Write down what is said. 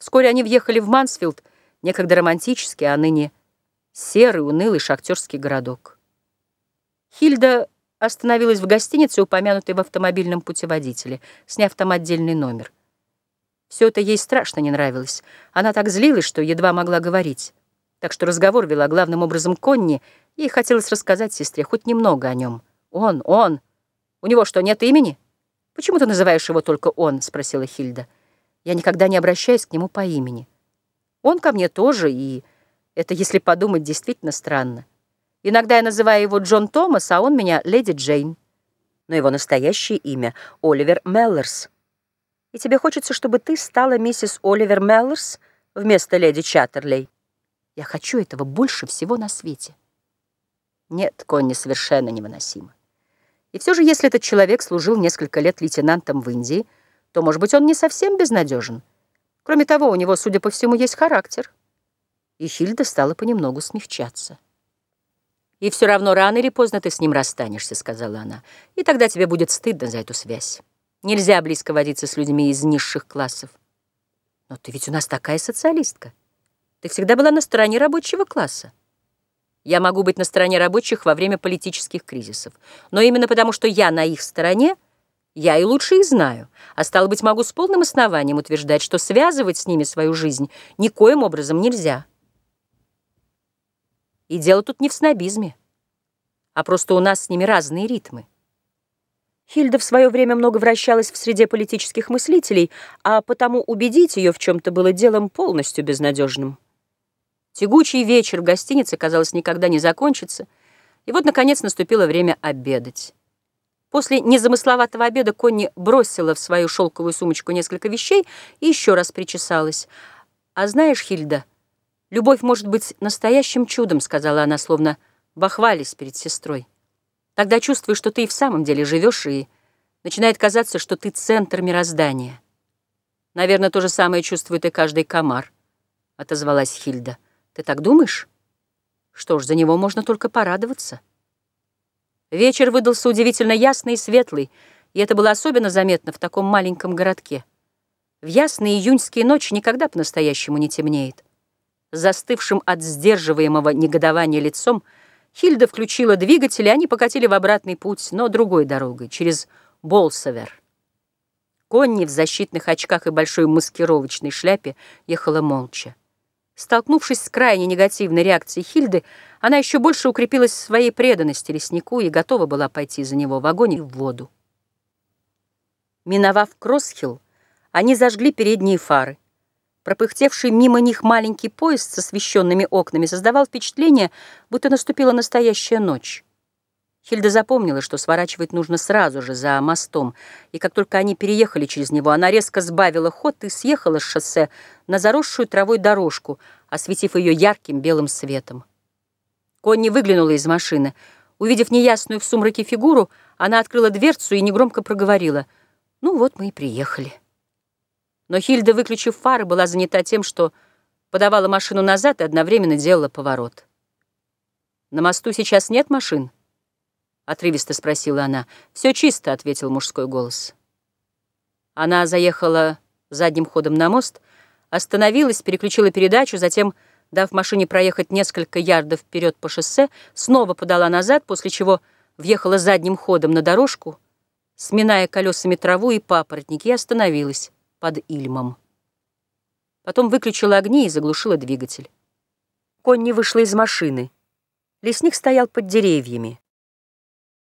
Вскоре они въехали в Мансфилд, некогда романтический, а ныне серый, унылый шахтерский городок. Хильда остановилась в гостинице, упомянутой в автомобильном путеводителе, сняв там отдельный номер. Все это ей страшно не нравилось. Она так злилась, что едва могла говорить. Так что разговор вела главным образом Конни. Ей хотелось рассказать сестре хоть немного о нем. «Он, он! У него что, нет имени?» «Почему ты называешь его только он?» — спросила Хильда. Я никогда не обращаюсь к нему по имени. Он ко мне тоже, и это, если подумать, действительно странно. Иногда я называю его Джон Томас, а он меня Леди Джейн. Но его настоящее имя — Оливер Меллерс. И тебе хочется, чтобы ты стала миссис Оливер Меллерс вместо леди Чаттерлей? Я хочу этого больше всего на свете. Нет, Конни совершенно невыносимо. И все же, если этот человек служил несколько лет лейтенантом в Индии, то, может быть, он не совсем безнадежен. Кроме того, у него, судя по всему, есть характер. И Хильда стала понемногу смягчаться. «И все равно рано или поздно ты с ним расстанешься», — сказала она. «И тогда тебе будет стыдно за эту связь. Нельзя близко водиться с людьми из низших классов. Но ты ведь у нас такая социалистка. Ты всегда была на стороне рабочего класса. Я могу быть на стороне рабочих во время политических кризисов. Но именно потому, что я на их стороне, — я и лучше их знаю, а стало быть, могу с полным основанием утверждать, что связывать с ними свою жизнь никоим образом нельзя. И дело тут не в снобизме, а просто у нас с ними разные ритмы. Хильда в свое время много вращалась в среде политических мыслителей, а потому убедить ее в чем-то было делом полностью безнадежным. Тягучий вечер в гостинице, казалось, никогда не закончится, и вот, наконец, наступило время обедать. После незамысловатого обеда Конни бросила в свою шелковую сумочку несколько вещей и еще раз причесалась. «А знаешь, Хильда, любовь может быть настоящим чудом», — сказала она, словно бахвались перед сестрой. «Тогда чувствуешь, что ты и в самом деле живешь, и начинает казаться, что ты центр мироздания». «Наверное, то же самое чувствует и каждый комар», — отозвалась Хильда. «Ты так думаешь? Что ж, за него можно только порадоваться». Вечер выдался удивительно ясный и светлый, и это было особенно заметно в таком маленьком городке. В ясные июньские ночи никогда по-настоящему не темнеет. Застывшим от сдерживаемого негодования лицом Хильда включила двигатель, и они покатили в обратный путь, но другой дорогой, через Болсовер. Конни в защитных очках и большой маскировочной шляпе ехала молча. Столкнувшись с крайне негативной реакцией Хильды, она еще больше укрепилась в своей преданности леснику и готова была пойти за него в огонь и в воду. Миновав Кроссхилл, они зажгли передние фары. Пропыхтевший мимо них маленький поезд с освещенными окнами создавал впечатление, будто наступила настоящая ночь. Хильда запомнила, что сворачивать нужно сразу же, за мостом, и как только они переехали через него, она резко сбавила ход и съехала с шоссе на заросшую травой дорожку, осветив ее ярким белым светом. Конни выглянула из машины. Увидев неясную в сумраке фигуру, она открыла дверцу и негромко проговорила. «Ну вот мы и приехали». Но Хильда, выключив фары, была занята тем, что подавала машину назад и одновременно делала поворот. «На мосту сейчас нет машин?» Отрывисто спросила она. «Все чисто», — ответил мужской голос. Она заехала задним ходом на мост, остановилась, переключила передачу, затем, дав машине проехать несколько ярдов вперед по шоссе, снова подала назад, после чего въехала задним ходом на дорожку, сминая колесами траву и папоротники, и остановилась под Ильмом. Потом выключила огни и заглушила двигатель. Конни вышла из машины. Лесник стоял под деревьями.